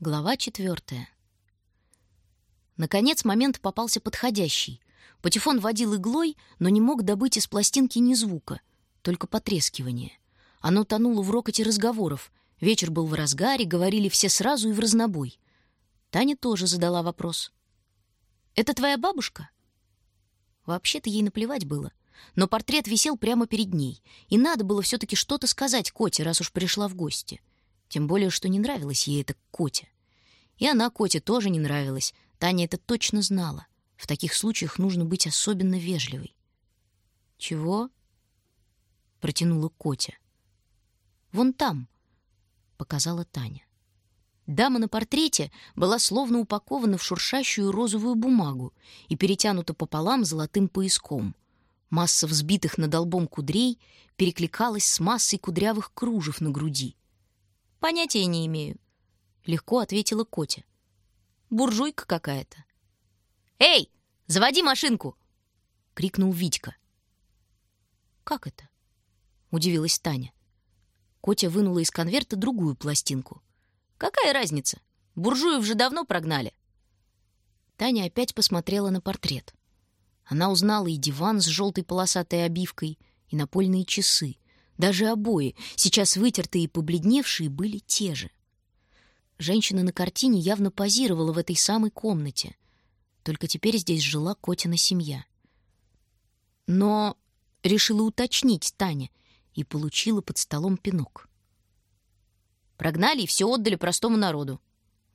Глава четвертая. Наконец момент попался подходящий. Патефон водил иглой, но не мог добыть из пластинки ни звука, только потрескивание. Оно тонуло в рокоте разговоров. Вечер был в разгаре, говорили все сразу и в разнобой. Таня тоже задала вопрос. «Это твоя бабушка?» Вообще-то ей наплевать было. Но портрет висел прямо перед ней, и надо было все-таки что-то сказать Коте, раз уж пришла в гости. Тем более, что не нравилась ей эта Котя. И она Коте тоже не нравилась. Таня это точно знала. В таких случаях нужно быть особенно вежливой. «Чего?» — протянула Котя. «Вон там», — показала Таня. Дама на портрете была словно упакована в шуршащую розовую бумагу и перетянута пополам золотым пояском. Масса взбитых над лбом кудрей перекликалась с массой кудрявых кружев на груди. «Понятия не имею», — легко ответила Котя. «Буржуйка какая-то». «Эй, заводи машинку!» — крикнул Витька. «Как это?» — удивилась Таня. Котя вынула из конверта другую пластинку. «Какая разница? Буржуев же давно прогнали». Таня опять посмотрела на портрет. Она узнала и диван с желтой полосатой обивкой, и напольные часы — даже обои, сейчас вытертые и побледневшие, были те же. Женщина на картине явно позировала в этой самой комнате. Только теперь здесь жила Котина семья. Но решила уточнить Таня и получила под столом пинок. Прогнали и все отдали простому народу.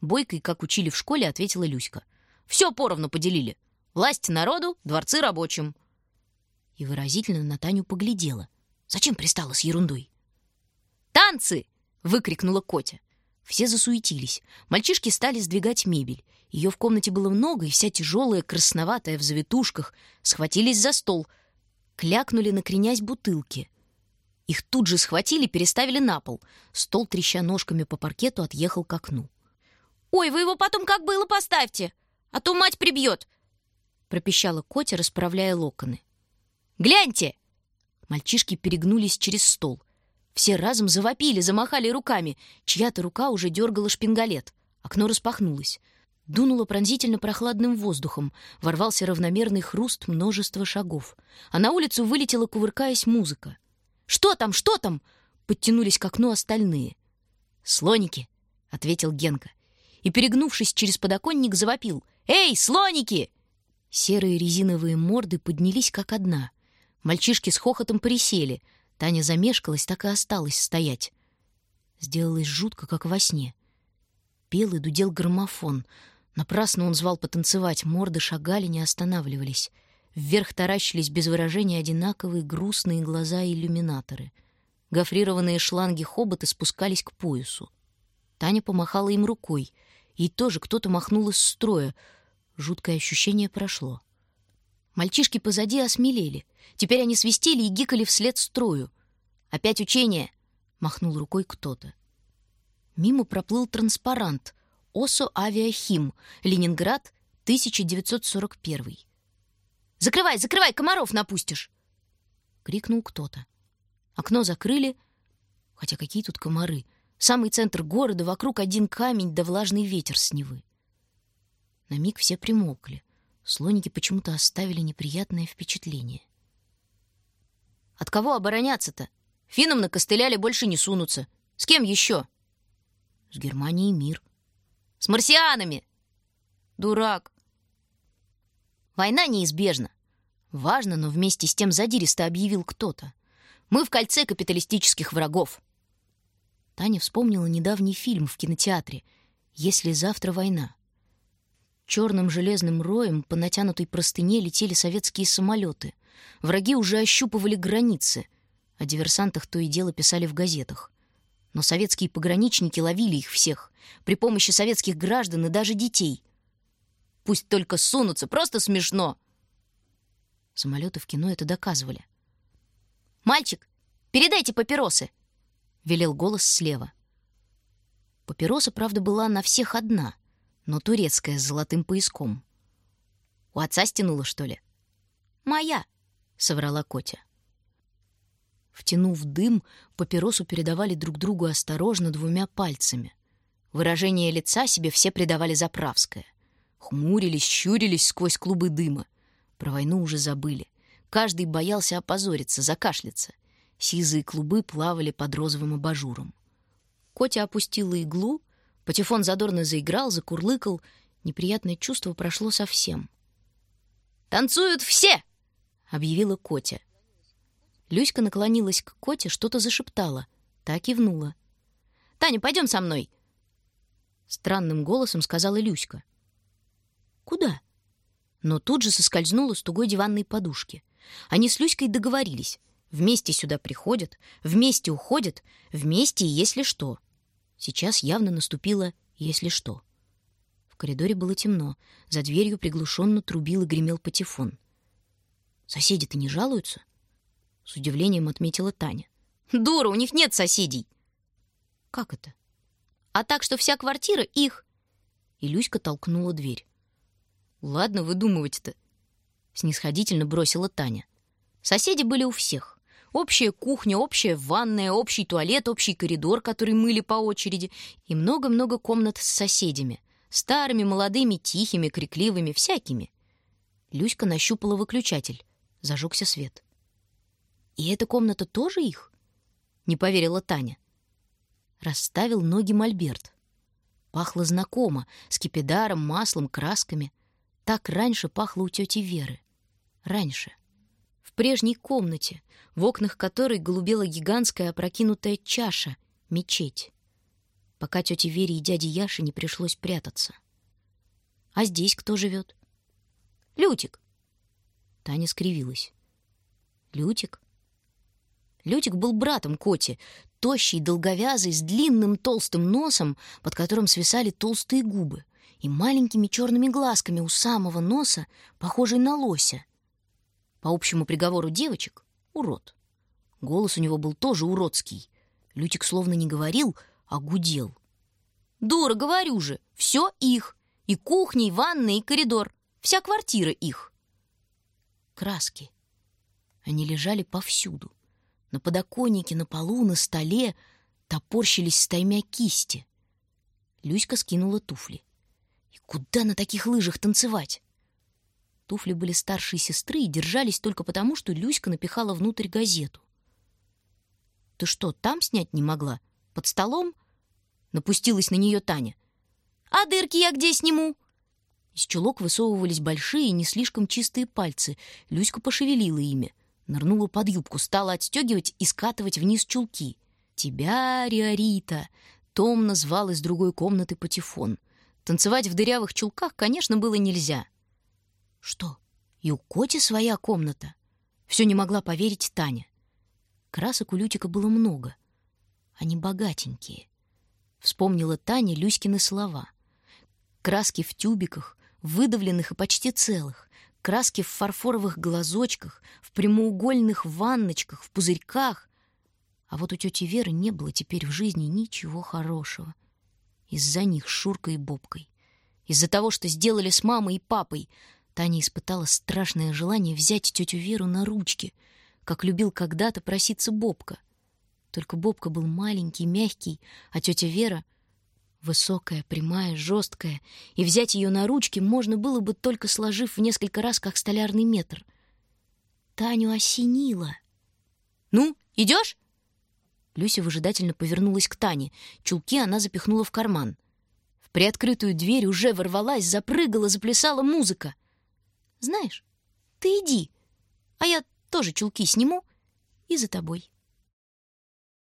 Бойкой, как учили в школе, ответила Люська. Все поровну поделили. Власть народу, дворцы рабочим. И выразительно на Таню поглядела. Зачем пристала с ерундой? «Танцы!» — выкрикнула Котя. Все засуетились. Мальчишки стали сдвигать мебель. Ее в комнате было много, и вся тяжелая, красноватая, в завитушках. Схватились за стол. Клякнули, накренясь бутылки. Их тут же схватили, переставили на пол. Стол, треща ножками по паркету, отъехал к окну. «Ой, вы его потом как было поставьте, а то мать прибьет!» пропищала Котя, расправляя локоны. «Гляньте!» Мальчишки перегнулись через стол. Все разом завопили, замахали руками. Чья-то рука уже дергала шпингалет. Окно распахнулось. Дунуло пронзительно прохладным воздухом. Ворвался равномерный хруст множества шагов. А на улицу вылетела, кувыркаясь, музыка. «Что там? Что там?» Подтянулись к окну остальные. «Слоники!» — ответил Генка. И, перегнувшись через подоконник, завопил. «Эй, слоники!» Серые резиновые морды поднялись как одна — Мальчишки с хохотом присели. Таня замешкалась, так и осталась стоять. Сделалось жутко, как во сне. Пел и дудел граммофон. Напрасно он звал потанцевать, морды шагали, не останавливались. Вверх таращились без выражения одинаковые грустные глаза иллюминаторы. Гофрированные шланги хобота спускались к поясу. Таня помахала им рукой. Ей тоже кто-то махнул из строя. Жуткое ощущение прошло. Мальчишки позади осмелели. Теперь они свистели и гикали вслед строю. «Опять учение!» — махнул рукой кто-то. Мимо проплыл транспарант «Осо Авиахим, Ленинград, 1941». «Закрывай, закрывай, комаров напустишь!» — крикнул кто-то. Окно закрыли, хотя какие тут комары. Самый центр города, вокруг один камень да влажный ветер с Невы. На миг все примолкли — Слоники почему-то оставили неприятное впечатление. «От кого обороняться-то? Финнам накостыляли больше не сунутся. С кем еще?» «С Германией мир». «С марсианами!» «Дурак!» «Война неизбежна. Важно, но вместе с тем задиристо объявил кто-то. Мы в кольце капиталистических врагов». Таня вспомнила недавний фильм в кинотеатре «Если завтра война». Черным железным роем по натянутой простыне летели советские самолеты. Враги уже ощупывали границы. О диверсантах то и дело писали в газетах. Но советские пограничники ловили их всех при помощи советских граждан и даже детей. Пусть только сунутся, просто смешно. Самолеты в кино это доказывали. «Мальчик, передайте папиросы!» — велел голос слева. Папироса, правда, была на всех одна — но турецкая с золотым пояском. «У отца стянула, что ли?» «Моя», — соврала Котя. Втянув дым, папиросу передавали друг другу осторожно двумя пальцами. Выражение лица себе все придавали заправское. Хмурились, щурились сквозь клубы дыма. Про войну уже забыли. Каждый боялся опозориться, закашляться. Сизые клубы плавали под розовым абажуром. Котя опустила иглу, Патефон задорно заиграл, закурлыкал. Неприятное чувство прошло совсем. «Танцуют все!» — объявила Котя. Люська наклонилась к Коте, что-то зашептала. Та кивнула. «Таня, пойдем со мной!» Странным голосом сказала Люська. «Куда?» Но тут же соскользнула с тугой диванной подушки. Они с Люськой договорились. Вместе сюда приходят, вместе уходят, вместе если что. Сейчас явно наступило «если что». В коридоре было темно. За дверью приглушенно трубил и гремел патефон. «Соседи-то не жалуются?» С удивлением отметила Таня. «Дура, у них нет соседей!» «Как это?» «А так, что вся квартира их!» И Люська толкнула дверь. «Ладно выдумывать-то!» Снисходительно бросила Таня. Соседи были у всех. Общая кухня, общая ванная, общий туалет, общий коридор, который мыли по очереди, и много-много комнат с соседями. Старыми, молодыми, тихими, крикливыми, всякими. Люська нащупала выключатель. Зажегся свет. «И эта комната тоже их?» Не поверила Таня. Расставил ноги Мольберт. Пахло знакомо, с кипидаром, маслом, красками. Так раньше пахло у тети Веры. Раньше в прежней комнате, в окнах которой голубела гигантская опрокинутая чаша, мечеть. Пока тете Вере и дяде Яше не пришлось прятаться. А здесь кто живет? Лютик. Таня скривилась. Лютик? Лютик был братом Коти, тощий, долговязый, с длинным толстым носом, под которым свисали толстые губы, и маленькими черными глазками у самого носа, похожий на лося. По общему приговору девочек — урод. Голос у него был тоже уродский. Лютик словно не говорил, а гудел. «Дура, говорю же, все их. И кухня, и ванная, и коридор. Вся квартира их». Краски. Они лежали повсюду. На подоконнике, на полу, на столе топорщились стаймя кисти. Люська скинула туфли. И куда на таких лыжах танцевать? Туфли были старшей сестры и держались только потому, что Люська напихала внутрь газету. «Ты что, там снять не могла? Под столом?» Напустилась на нее Таня. «А дырки я где сниму?» Из чулок высовывались большие, не слишком чистые пальцы. Люська пошевелила ими. Нырнула под юбку, стала отстегивать и скатывать вниз чулки. «Тебя, Риорита!» Том назвал из другой комнаты патефон. Танцевать в дырявых чулках, конечно, было нельзя — что, и у Коти своя комната? Все не могла поверить Таня. Красок у Лютика было много. Они богатенькие. Вспомнила Таня Люськины слова. Краски в тюбиках, выдавленных и почти целых. Краски в фарфоровых глазочках, в прямоугольных ванночках, в пузырьках. А вот у тети Веры не было теперь в жизни ничего хорошего. Из-за них Шуркой и Бобкой. Из-за того, что сделали с мамой и папой — Таня испытала страшное желание взять тетю Веру на ручки, как любил когда-то проситься Бобка. Только Бобка был маленький, мягкий, а тетя Вера — высокая, прямая, жесткая, и взять ее на ручки можно было бы, только сложив в несколько раз, как столярный метр. Таню осенило. «Ну, идешь?» Люся выжидательно повернулась к Тане. Чулки она запихнула в карман. В приоткрытую дверь уже ворвалась, запрыгала, заплясала музыка. Знаешь, ты иди, а я тоже чулки сниму и за тобой.